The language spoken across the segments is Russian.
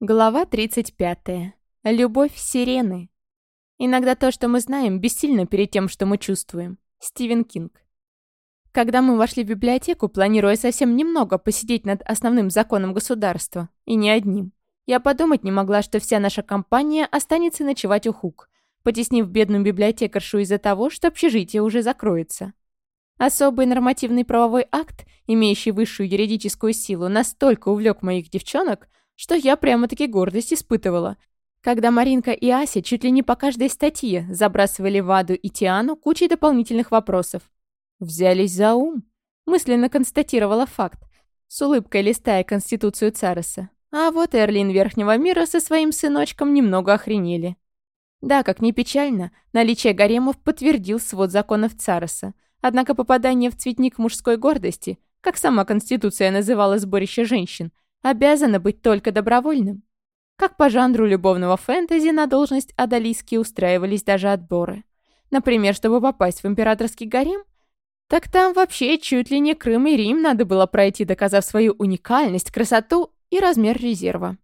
Глава 35. Любовь сирены. Иногда то, что мы знаем, бессильно перед тем, что мы чувствуем. Стивен Кинг. Когда мы вошли в библиотеку, планируя совсем немного посидеть над основным законом государства, и не одним, я подумать не могла, что вся наша компания останется ночевать у Хук, потеснив бедную библиотекаршу из-за того, что общежитие уже закроется. Особый нормативный правовой акт, имеющий высшую юридическую силу, настолько увлек моих девчонок, что я прямо-таки гордость испытывала, когда Маринка и Ася чуть ли не по каждой статье забрасывали Ваду и Тиану кучей дополнительных вопросов. «Взялись за ум», — мысленно констатировала факт, с улыбкой листая Конституцию Цареса. А вот Эрлин Верхнего Мира со своим сыночком немного охренели. Да, как ни печально, наличие гаремов подтвердил свод законов Цареса, однако попадание в цветник мужской гордости, как сама Конституция называла сборище женщин — обязано быть только добровольным. Как по жанру любовного фэнтези на должность адалийские устраивались даже отборы. Например, чтобы попасть в императорский гарем, так там вообще чуть ли не Крым и Рим надо было пройти, доказав свою уникальность, красоту и размер резерва.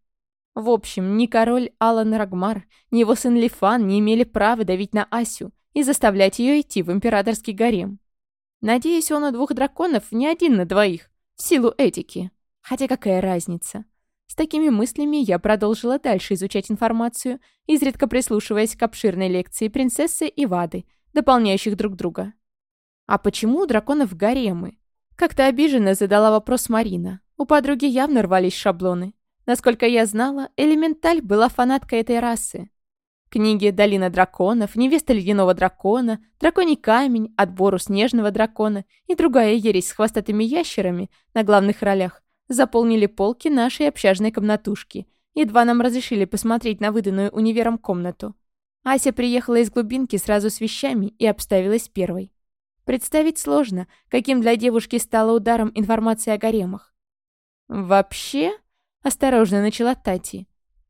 В общем, ни король Алан Рагмар, ни его сын Лифан не имели права давить на Асю и заставлять ее идти в императорский гарем. Надеюсь, он у двух драконов не один на двоих, в силу этики. Хотя какая разница? С такими мыслями я продолжила дальше изучать информацию, изредка прислушиваясь к обширной лекции принцессы и Вады, дополняющих друг друга. «А почему у драконов гаремы?» Как-то обиженно задала вопрос Марина. У подруги явно рвались шаблоны. Насколько я знала, Элементаль была фанаткой этой расы. Книги «Долина драконов», «Невеста ледяного дракона», «Драконий камень», «Отбор у снежного дракона» и другая ересь с хвостатыми ящерами на главных ролях заполнили полки нашей общажной комнатушки. Едва нам разрешили посмотреть на выданную универом комнату. Ася приехала из глубинки сразу с вещами и обставилась первой. Представить сложно, каким для девушки стало ударом информация о гаремах. «Вообще?» – осторожно начала Тати.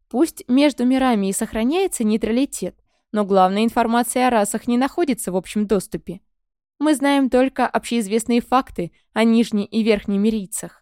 «Пусть между мирами и сохраняется нейтралитет, но главная информация о расах не находится в общем доступе. Мы знаем только общеизвестные факты о нижней и верхней мирийцах.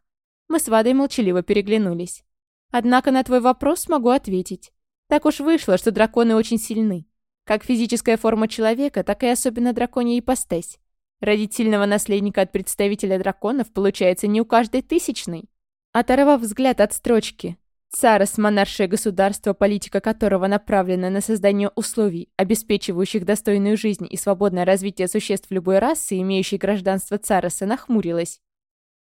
Мы с Вадой молчаливо переглянулись. Однако на твой вопрос могу ответить. Так уж вышло, что драконы очень сильны. Как физическая форма человека, так и особенно драконья ипостась. Родить сильного наследника от представителя драконов получается не у каждой тысячной. Оторвав взгляд от строчки «Царос – монаршее государство, политика которого направлена на создание условий, обеспечивающих достойную жизнь и свободное развитие существ любой расы, имеющей гражданство Цароса», нахмурилась.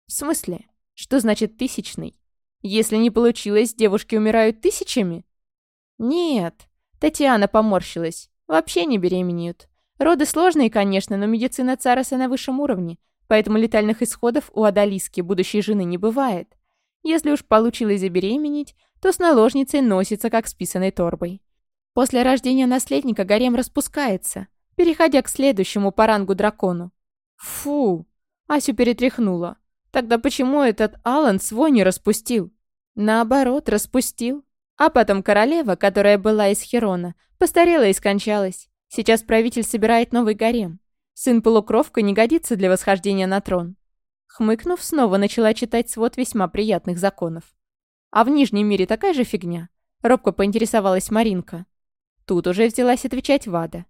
«В смысле?» Что значит тысячный? Если не получилось, девушки умирают тысячами? Нет. Татьяна поморщилась. Вообще не беременеют. Роды сложные, конечно, но медицина Цараса на высшем уровне, поэтому летальных исходов у Адалиски, будущей жены, не бывает. Если уж получилось забеременеть, то с наложницей носится, как с писаной торбой. После рождения наследника гарем распускается, переходя к следующему по рангу дракону. Фу! Асю перетряхнула. Тогда почему этот Алан свой не распустил? Наоборот, распустил. А потом королева, которая была из Херона, постарела и скончалась. Сейчас правитель собирает новый гарем. Сын полукровка не годится для восхождения на трон. Хмыкнув, снова начала читать свод весьма приятных законов. А в Нижнем мире такая же фигня? Робко поинтересовалась Маринка. Тут уже взялась отвечать Вада.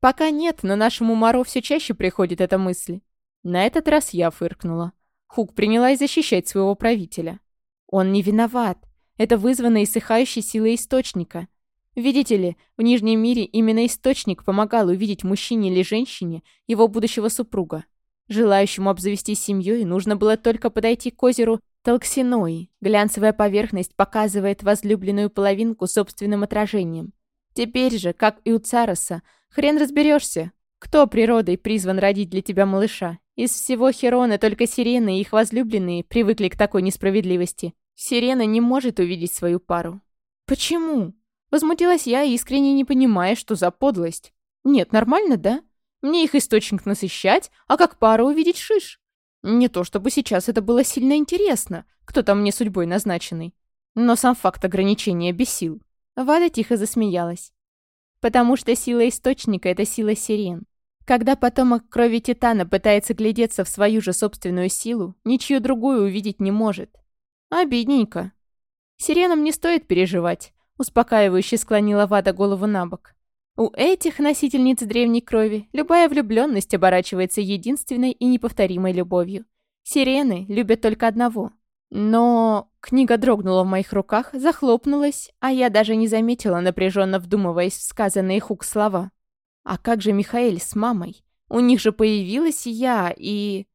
Пока нет, но нашему Моро все чаще приходит эта мысль. На этот раз я фыркнула. Хук принялась защищать своего правителя. «Он не виноват. Это вызвано иссыхающей силой источника. Видите ли, в Нижнем мире именно источник помогал увидеть мужчине или женщине его будущего супруга. Желающему обзавестись семьей нужно было только подойти к озеру Толксиной. Глянцевая поверхность показывает возлюбленную половинку собственным отражением. Теперь же, как и у Цароса, хрен разберешься, кто природой призван родить для тебя малыша? Из всего Херона только сирены, и их возлюбленные привыкли к такой несправедливости. Сирена не может увидеть свою пару. Почему? Возмутилась я, искренне не понимая, что за подлость. Нет, нормально, да? Мне их источник насыщать, а как пару увидеть шиш. Не то чтобы сейчас это было сильно интересно, кто там мне судьбой назначенный. Но сам факт ограничения бесил. Вада тихо засмеялась. Потому что сила источника — это сила сирен. Когда потомок крови Титана пытается глядеться в свою же собственную силу, ничью другую увидеть не может. Обидненько. Сиренам не стоит переживать, успокаивающе склонила Вада голову на бок. У этих носительниц древней крови любая влюбленность оборачивается единственной и неповторимой любовью. Сирены любят только одного. Но книга дрогнула в моих руках, захлопнулась, а я даже не заметила, напряженно вдумываясь в сказанные Хук слова. А как же Михаэль с мамой? У них же появилась я и...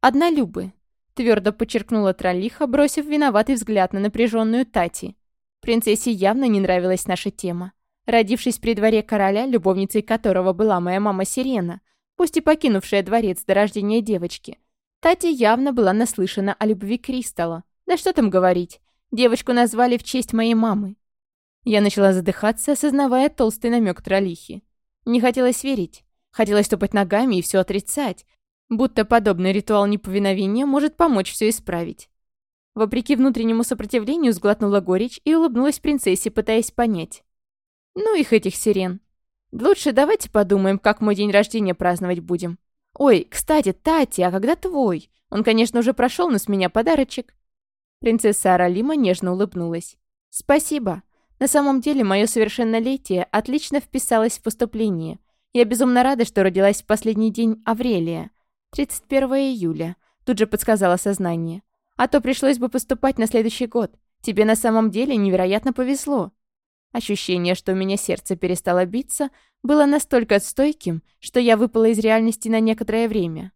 Одна Любы. Твердо подчеркнула Тролиха, бросив виноватый взгляд на напряженную Тати. Принцессе явно не нравилась наша тема. Родившись при дворе короля, любовницей которого была моя мама Сирена, пусть и покинувшая дворец до рождения девочки, Тати явно была наслышана о любви Кристалла. Да что там говорить, девочку назвали в честь моей мамы. Я начала задыхаться, осознавая толстый намек Тролихи. Не хотелось верить. Хотелось топать ногами и все отрицать, будто подобный ритуал неповиновения может помочь все исправить. Вопреки внутреннему сопротивлению сглотнула горечь и улыбнулась принцессе, пытаясь понять. «Ну их этих сирен. Лучше давайте подумаем, как мой день рождения праздновать будем. Ой, кстати, Тати, а когда твой? Он, конечно, уже прошел, но с меня подарочек». Принцесса Аралима нежно улыбнулась. «Спасибо. На самом деле, мое совершеннолетие отлично вписалось в поступление. Я безумно рада, что родилась в последний день Аврелия. 31 июля. Тут же подсказало сознание. А то пришлось бы поступать на следующий год. Тебе на самом деле невероятно повезло. Ощущение, что у меня сердце перестало биться, было настолько стойким, что я выпала из реальности на некоторое время.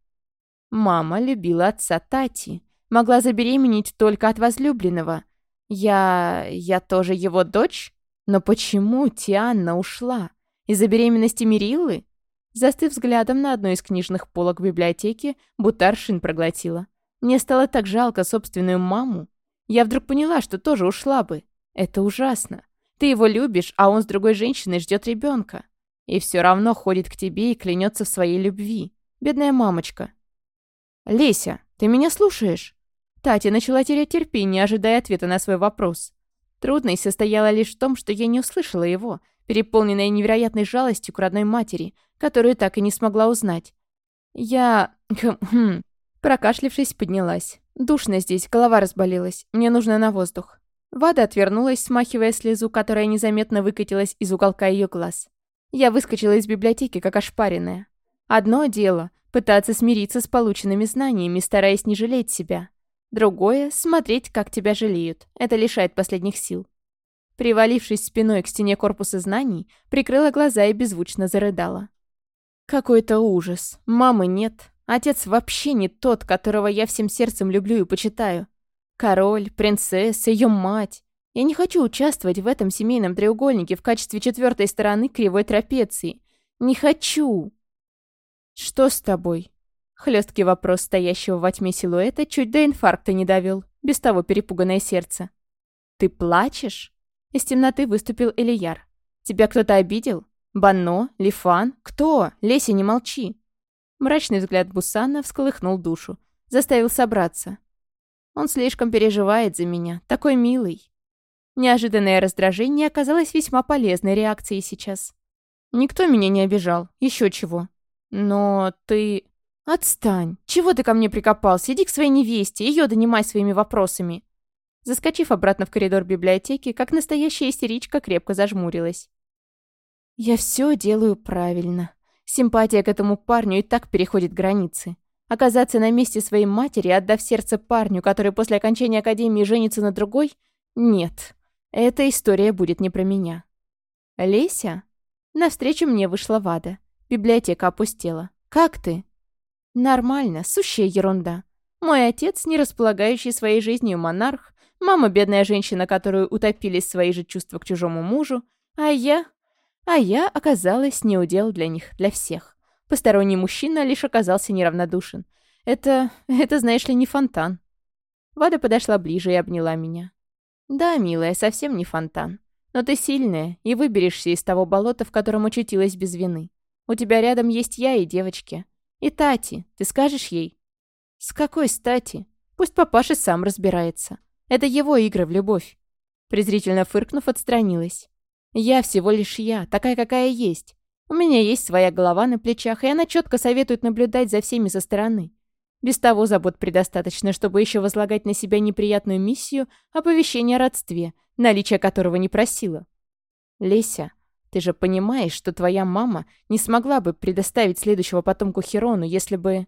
Мама любила отца Тати. Могла забеременеть только от возлюбленного – я... я тоже его дочь? Но почему Тианна ушла? Из-за беременности Мириллы? Застыв взглядом на одну из книжных полок библиотеки, Бутаршин проглотила. Мне стало так жалко собственную маму. Я вдруг поняла, что тоже ушла бы. Это ужасно. Ты его любишь, а он с другой женщиной ждет ребенка. И все равно ходит к тебе и клянется в своей любви. Бедная мамочка. «Леся, ты меня слушаешь?» Татя начала терять терпение, ожидая ответа на свой вопрос. Трудность состояла лишь в том, что я не услышала его, переполненная невероятной жалостью к родной матери, которую так и не смогла узнать. Я... Хм, хм, Прокашлившись, поднялась. Душно здесь, голова разболелась, мне нужно на воздух. Вада отвернулась, смахивая слезу, которая незаметно выкатилась из уголка ее глаз. Я выскочила из библиотеки, как ошпаренная. Одно дело — пытаться смириться с полученными знаниями, стараясь не жалеть себя. Другое — смотреть, как тебя жалеют. Это лишает последних сил. Привалившись спиной к стене корпуса знаний, прикрыла глаза и беззвучно зарыдала. Какой-то ужас. Мамы нет. Отец вообще не тот, которого я всем сердцем люблю и почитаю. Король, принцесса, ее мать. Я не хочу участвовать в этом семейном треугольнике в качестве четвертой стороны кривой трапеции. Не хочу. Что с тобой? Хлесткий вопрос стоящего во тьме силуэта чуть до инфаркта не довел, без того перепуганное сердце. «Ты плачешь?» Из темноты выступил Элияр. «Тебя кто-то обидел? Банно? Лифан? Кто? Леся, не молчи!» Мрачный взгляд Бусана всколыхнул душу, заставил собраться. «Он слишком переживает за меня, такой милый!» Неожиданное раздражение оказалось весьма полезной реакцией сейчас. «Никто меня не обижал, еще чего. Но ты...» «Отстань! Чего ты ко мне прикопался? Иди к своей невесте, ее донимай своими вопросами!» Заскочив обратно в коридор библиотеки, как настоящая истеричка крепко зажмурилась. «Я все делаю правильно. Симпатия к этому парню и так переходит границы. Оказаться на месте своей матери, отдав сердце парню, который после окончания академии женится на другой? Нет. Эта история будет не про меня». «Леся?» Навстречу мне вышла Вада. Библиотека опустела. «Как ты?» Нормально, сущая ерунда. Мой отец, не располагающий своей жизнью монарх, мама бедная женщина, которую утопились свои же чувства к чужому мужу, а я... А я оказалась неудел для них, для всех. Посторонний мужчина лишь оказался неравнодушен. Это... это, знаешь ли, не фонтан. Вада подошла ближе и обняла меня. «Да, милая, совсем не фонтан. Но ты сильная и выберешься из того болота, в котором очутилась без вины. У тебя рядом есть я и девочки. И Тати, ты скажешь ей?» «С какой стати? Пусть папаша сам разбирается. Это его игры в любовь». Презрительно фыркнув, отстранилась. «Я всего лишь я, такая, какая есть. У меня есть своя голова на плечах, и она четко советует наблюдать за всеми со стороны. Без того забот предостаточно, чтобы еще возлагать на себя неприятную миссию оповещения о родстве, наличие которого не просила. Леся, ты же понимаешь, что твоя мама не смогла бы предоставить следующего потомку Херону, если бы...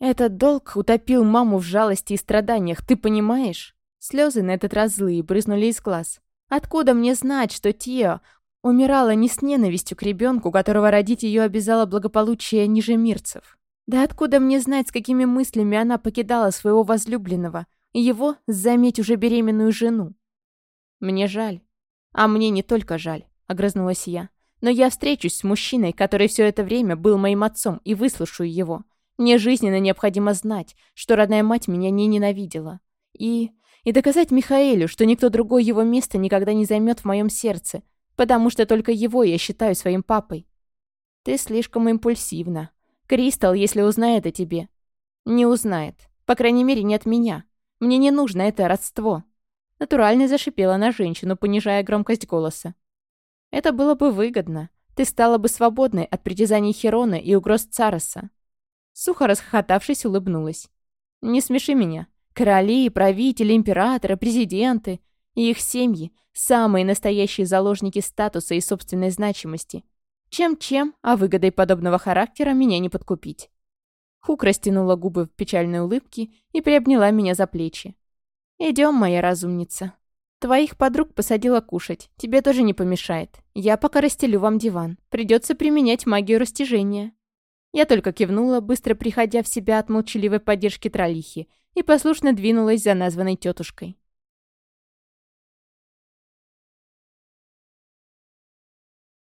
Этот долг утопил маму в жалости и страданиях, ты понимаешь? Слезы на этот раз злые брызнули из глаз. Откуда мне знать, что Тио умирала не с ненавистью к ребенку, которого родить ее обязало благополучие нижемирцев? Да откуда мне знать, с какими мыслями она покидала своего возлюбленного и его, заметь, уже беременную жену? Мне жаль. А мне не только жаль огрызнулась я. «Но я встречусь с мужчиной, который все это время был моим отцом, и выслушаю его. Мне жизненно необходимо знать, что родная мать меня не ненавидела. И... и доказать Михаэлю, что никто другой его место никогда не займет в моем сердце, потому что только его я считаю своим папой». «Ты слишком импульсивна. Кристал, если узнает о тебе...» «Не узнает. По крайней мере, не от меня. Мне не нужно это родство». Натурально зашипела на женщину, понижая громкость голоса. Это было бы выгодно. Ты стала бы свободной от притязаний Херона и угроз Цароса». Сухо расхохотавшись, улыбнулась. «Не смеши меня. Короли, правители, императоры, президенты и их семьи – самые настоящие заложники статуса и собственной значимости. Чем-чем, а выгодой подобного характера меня не подкупить». Хук растянула губы в печальной улыбке и приобняла меня за плечи. «Идем, моя разумница». Твоих подруг посадила кушать. Тебе тоже не помешает. Я пока расстелю вам диван. Придется применять магию растяжения». Я только кивнула, быстро приходя в себя от молчаливой поддержки тролихи, и послушно двинулась за названной тетушкой.